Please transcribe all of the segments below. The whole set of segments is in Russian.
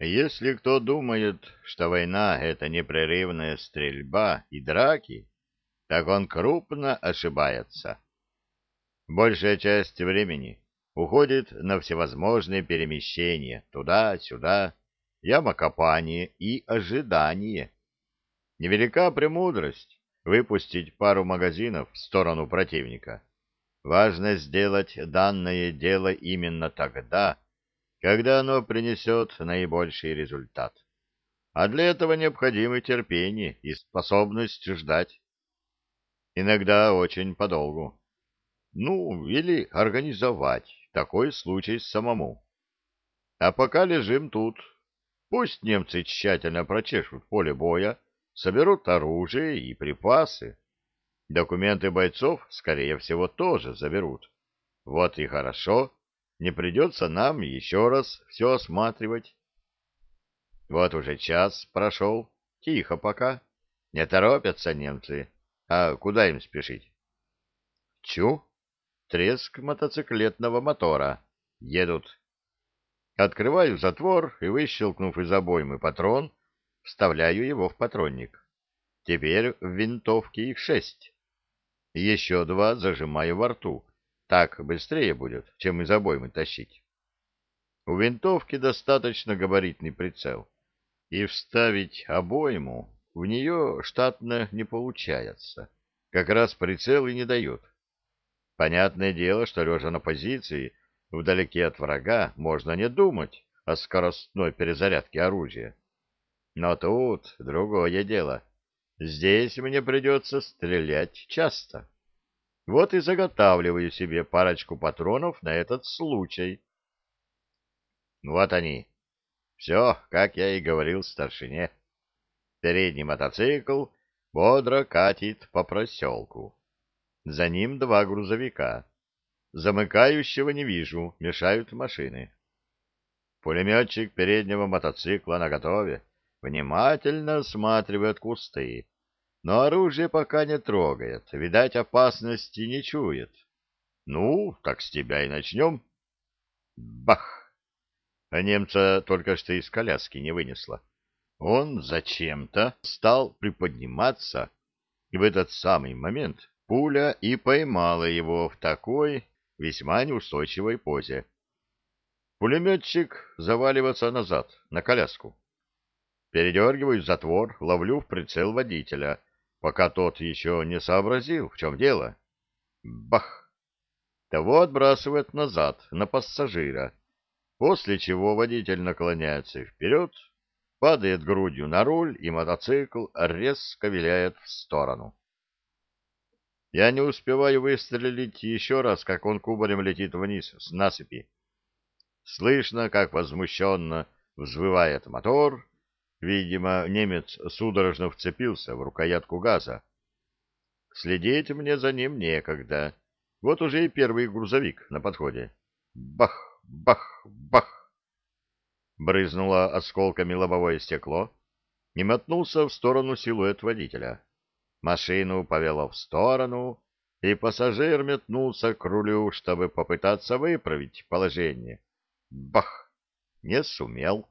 Если кто думает, что война — это непрерывная стрельба и драки, так он крупно ошибается. Большая часть времени уходит на всевозможные перемещения туда-сюда, ямокопание и ожидание. Невелика премудрость выпустить пару магазинов в сторону противника. Важно сделать данное дело именно тогда, когда оно принесет наибольший результат. А для этого необходимы терпение и способность ждать. Иногда очень подолгу. Ну, или организовать такой случай самому. А пока лежим тут. Пусть немцы тщательно прочешут поле боя, соберут оружие и припасы. Документы бойцов, скорее всего, тоже заберут. Вот и хорошо не придется нам еще раз все осматривать. Вот уже час прошел, тихо пока. Не торопятся немцы. А куда им спешить? Чу! Треск мотоциклетного мотора. Едут. Открываю затвор и, выщелкнув из обоймы патрон, вставляю его в патронник. Теперь в винтовке их шесть. Еще два зажимаю во рту так быстрее будет, чем из обоймы тащить. У винтовки достаточно габаритный прицел, и вставить обойму в нее штатно не получается. Как раз прицел и не дает. Понятное дело, что лежа на позиции, вдалеке от врага, можно не думать о скоростной перезарядке оружия. Но тут другое дело. Здесь мне придется стрелять часто. Вот и заготавливаю себе парочку патронов на этот случай. Вот они. Все, как я и говорил старшине. Передний мотоцикл бодро катит по проселку. За ним два грузовика. Замыкающего не вижу, мешают машины. Пулеметчик переднего мотоцикла наготове, внимательно осматривает кусты но оружие пока не трогает, видать, опасности не чует. Ну, так с тебя и начнем. Бах! А немца только что из коляски не вынесло. Он зачем-то стал приподниматься, и в этот самый момент пуля и поймала его в такой весьма неустойчивой позе. Пулеметчик заваливается назад, на коляску. Передергиваю затвор, ловлю в прицел водителя — пока тот еще не сообразил, в чем дело. Бах! Того отбрасывает назад, на пассажира, после чего водитель наклоняется вперед, падает грудью на руль, и мотоцикл резко виляет в сторону. Я не успеваю выстрелить еще раз, как он кубарем летит вниз с насыпи. Слышно, как возмущенно взвывает мотор, Видимо, немец судорожно вцепился в рукоятку газа. Следить мне за ним некогда. Вот уже и первый грузовик на подходе. Бах, бах, бах! Брызнуло осколками лобовое стекло и мотнулся в сторону силуэт водителя. Машину повело в сторону, и пассажир метнулся к рулю, чтобы попытаться выправить положение. Бах! Не сумел.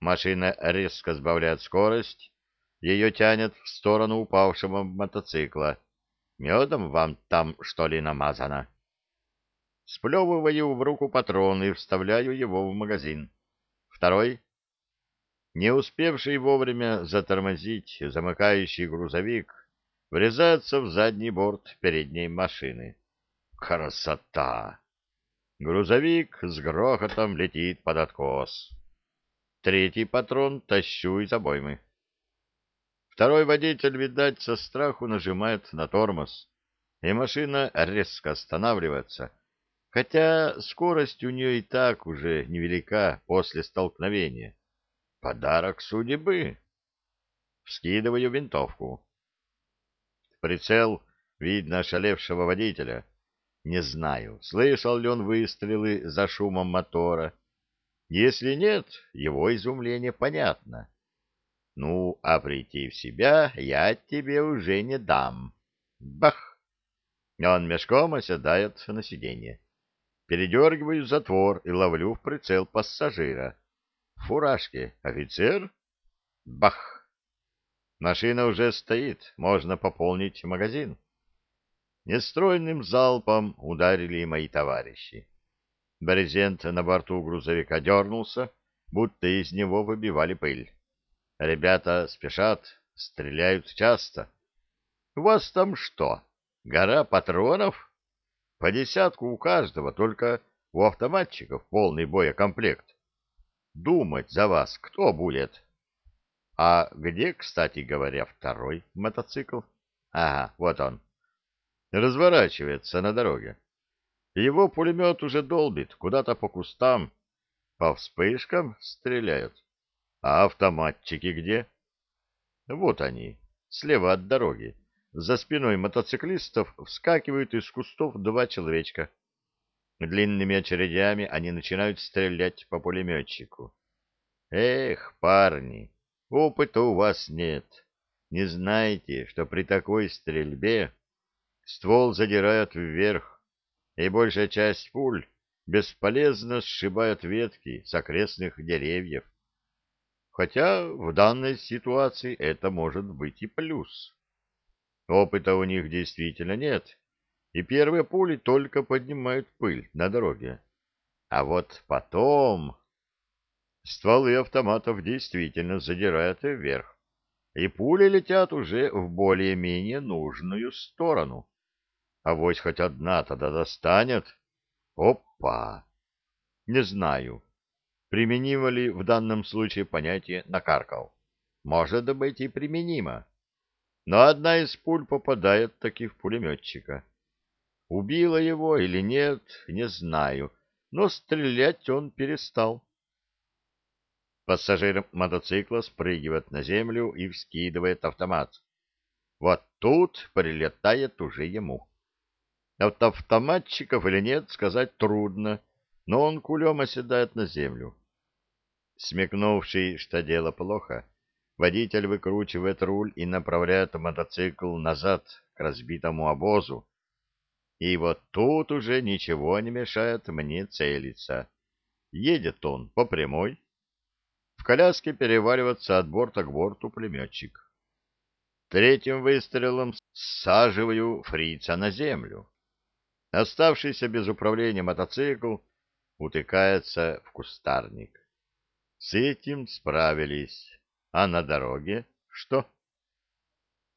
Машина резко сбавляет скорость, ее тянет в сторону упавшего мотоцикла. Медом вам там, что ли, намазано? Сплевываю в руку патрон и вставляю его в магазин. Второй. Не успевший вовремя затормозить замыкающий грузовик врезается в задний борт передней машины. Красота! Грузовик с грохотом летит под откос. Третий патрон тащу из обоймы. Второй водитель, видать, со страху нажимает на тормоз, и машина резко останавливается, хотя скорость у нее и так уже невелика после столкновения. Подарок судьбы. Вскидываю винтовку. Прицел видно ошалевшего водителя. Не знаю, слышал ли он выстрелы за шумом мотора, если нет, его изумление понятно. Ну, а прийти в себя я тебе уже не дам. Бах! Он мешком оседает на сиденье. Передергиваю затвор и ловлю в прицел пассажира. в фуражке офицер. Бах! Машина уже стоит, можно пополнить магазин. Нестройным залпом ударили мои товарищи. Брезент на борту грузовика дернулся, будто из него выбивали пыль. Ребята спешат, стреляют часто. У вас там что, гора патронов? По десятку у каждого, только у автоматчиков полный боекомплект. Думать за вас кто будет? А где, кстати говоря, второй мотоцикл? Ага, вот он. Разворачивается на дороге. Его пулемет уже долбит куда-то по кустам. По вспышкам стреляют. А автоматчики где? Вот они, слева от дороги. За спиной мотоциклистов вскакивают из кустов два человечка. Длинными очередями они начинают стрелять по пулеметчику. Эх, парни, опыта у вас нет. Не знаете, что при такой стрельбе ствол задирают вверх, и большая часть пуль бесполезно сшибает ветки с окрестных деревьев. Хотя в данной ситуации это может быть и плюс. Опыта у них действительно нет, и первые пули только поднимают пыль на дороге. А вот потом... Стволы автоматов действительно задирают вверх, и пули летят уже в более-менее нужную сторону. А вось хоть одна тогда достанет. Опа! Не знаю, применимо ли в данном случае понятие «накаркал». Может быть и применимо. Но одна из пуль попадает таки в пулеметчика. Убила его или нет, не знаю, но стрелять он перестал. Пассажир мотоцикла спрыгивает на землю и вскидывает автомат. Вот тут прилетает уже ему. От автоматчиков или нет, сказать трудно, но он кулем оседает на землю. Смекнувший, что дело плохо, водитель выкручивает руль и направляет мотоцикл назад к разбитому обозу. И вот тут уже ничего не мешает мне целиться. Едет он по прямой. В коляске переваливается от борта к борту пулеметчик. Третьим выстрелом саживаю фрица на землю. Оставшийся без управления мотоцикл утыкается в кустарник. С этим справились. А на дороге что?